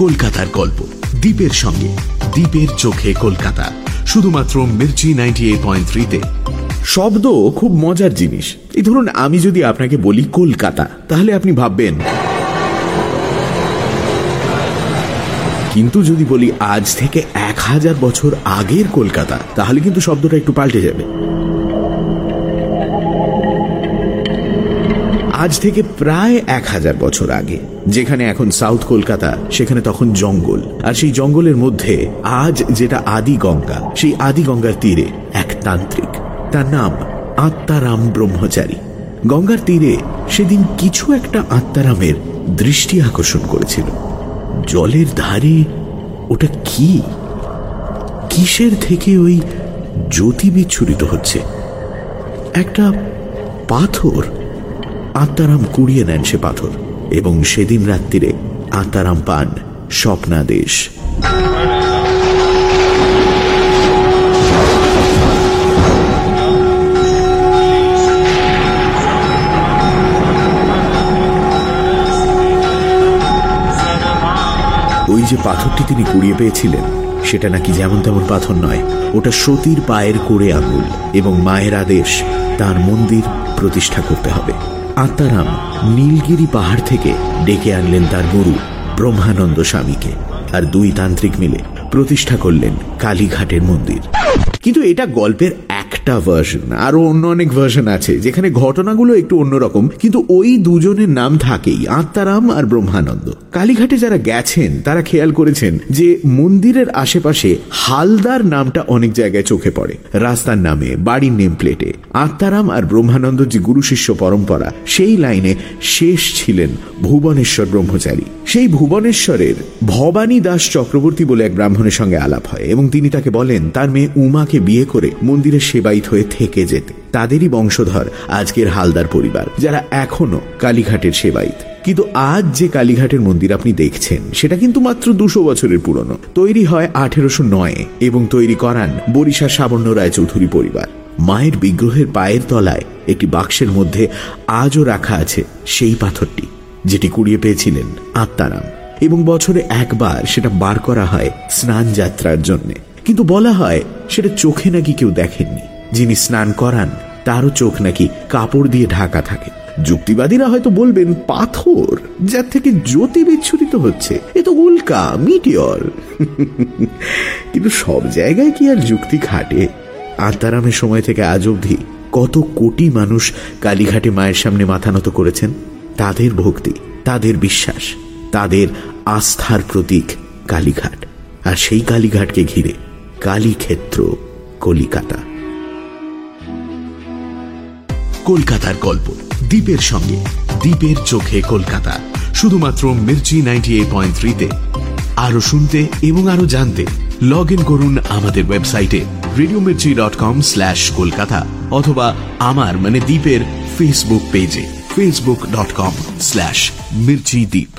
কলকাতার গল্প। দ্বীপের সঙ্গে, দ্বীপের চোখে কলকাতা। শুধুমাত্র মির্চি নাইনটি এইট পয়েন্ট থ্রিতে। শব্দ খুব মজার জিনিস। এই ধরুন, আমি যদি আপনাকে বলি কলকাতা, তাহলে আপনি ভাববেন, কিন্তু যদি বলি আজ থেকে এক হাজার বছর আগের কলকাতা, তাহলে কিন্তু শব্দটা একটু পাল্টে যাবে। আজ থেকে প্রায় এক হাজার বছর আগে, যেখানে এখন সাউথ কলকাতা, সেখানে তখন জঙ্গল। আর সেই জঙ্গলের মধ্যে আজ যেটা আদি গঙ্গা, সেই আদি গঙ্গার তীরে এক তান্ত্রিক। তার নাম আত্মারাম ব্রহ্মচারী। গঙ্গার তীরে সেদিন কিছু একটা আত্মারামের দৃষ্টি আকর্ষণ করেছিল। জলের ধারে ওটা কি? কিসের থেকে ওই জ্যোতি বিচ্ছুরিত হচ্ছে? একটা পাথর আত্মারাম কুড়িয়ে নেন সে পাথর এবং সেদিন রাত্রিরে আত্মারাম পান স্বপ্নাদেশ। ওই যে পাথরটি তিনি কুড়িয়ে পেয়েছিলেন, সেটা নাকি যেমন তেমন পাথর নয়, ওটা সতীর পায়ের কোড়ে আঙুল এবং মায়ের আদেশ তার মন্দির প্রতিষ্ঠা করতে হবে। আত্মারাম নীলগিরি পাহাড় থেকে ডেকে আনলেন তার গুরু, ব্রহ্মানন্দ স্বামীকে। আর দুই তান্ত্রিক মিলে প্রতিষ্ঠা করলেন কালীঘাটের মন্দির। কিন্তু এটা গল্পের একটা ভার্সন আরও অন্য অনেক ভার্সন আছে, যেখানে ঘটনাগুলো একটু অন্যরকম, কিন্তু ওই দুজনের নাম থাকেই, আত্মারাম আর ব্রহ্মানন্দ। কালীঘাটে যারা গেছেন, তারা খেয়াল করেছেন যে মন্দিরের আশেপাশে হালদার নামটা অনেক জায়গায় চোখে পড়ে। রাস্তার নামে, বাড়ির নেম প্লেটে আত্মারাম আর ব্রহ্মানন্দ যে গুরু শিষ্য পরম্পরা, সেই লাইনে শেষ ছিলেন ভুবনেশ্বর ব্রহ্মচারী। সেই ভুবনেশ্বরের ভবানী দাস চক্রবর্তী বলে এক ব্রাহ্মণের সঙ্গে আলাপ হয় এবং তিনি তাকে বলেন, তার মেয়ে উমাকে বিয়ে করে মন্দিরের সেবাইত হয়ে থেকে যেতে। তাদেরই বংশধর আজকের হালদার পরিবার, যারা এখনও কালীঘাটের সেবাইত কিন্তু আজ যে কালীঘাটের মন্দির আপনি দেখছেন, সেটা কিন্তু মাত্র দুশো বছরের পুরনো। তৈরি হয় আঠেরোশো নয় এবং তৈরি করান বরিশা সাবর্ণ রায় চৌধুরী পরিবার। মায়ের বিগ্রহের পায়ের তলায় একটি বাক্সের মধ্যে আজও রাখা আছে সেই পাথরটি। যেটি কুড়িয়ে পেয়েছিলেন আত্মারাম। এবং বছরে একবার সেটা বার করা হয় স্নান যাত্রার জন্যে। কিন্তু বলা হয় সেটা চোখে নাকি কেউ দেখেননি। যিনি স্নান করান, তারও চোখ নাকি কাপড় দিয়ে ঢাকা থাকে। যুক্তিবাদীরা হয়তো বলবেন, পাথর, যার থেকে জ্যোতি বিচ্ছুরিত হচ্ছে, এ তো উল্কা, মিটিয়র। কিন্তু সব জায়গায় কি আর যুক্তি খাটে? আত্মারামের সময় থেকে আজ অবধি কত কোটি মানুষ কালীঘাটে মায়ের সামনে মাথা নত করেছেন? তাদের ভক্তি, তাদের বিশ্বাস, তাদের আস্থার প্রতীক কালীঘাট। আর সেই কালীঘাটকে ঘিরে কালীক্ষেত্র কলিকাতা। কলকাতার গল্প, দ্বীপের সঙ্গে, দ্বীপের চোখে কলকাতা। শুধুমাত্র মির্চি নাইনটি এইট পয়েন্ট থ্রিতে। আরও শুনতে এবং আরও জানতে লগ ইন করুন আমাদের ওয়েবসাইটে radio Mirchi dot com slash Kolkata অথবা আমার মানে দ্বীপের ফেসবুক পেজে Facebook dot com slash Mirchi Deep